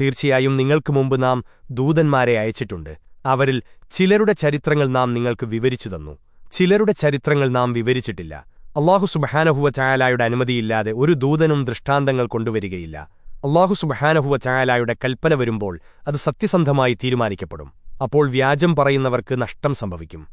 തീർച്ചയായും നിങ്ങൾക്ക് മുമ്പ് നാം ദൂതന്മാരെ അയച്ചിട്ടുണ്ട്. അവരിൽ ചിലരുടെ ചരിത്രങ്ങൾ നാം നിങ്ങൾക്ക് വിവരിച്ചു തന്നു. ചിലരുടെ ചരിത്രങ്ങൾ നാം വിവരിച്ചിട്ടില്ല. അള്ളാഹു സുബഹാനഹുവ ചായാലായുടെ അനുമതിയില്ലാതെ ഒരു ദൂതനും ദൃഷ്ടാന്തങ്ങൾ കൊണ്ടുവരികയില്ല. അള്ളാഹു സുബഹാനഹുവ ചായാലായുടെ കൽപ്പന വരുമ്പോൾ അത് സത്യസന്ധമായി തീരുമാനിക്കപ്പെടും. അപ്പോൾ വ്യാജം പറയുന്നവർക്ക് നഷ്ടം സംഭവിക്കും.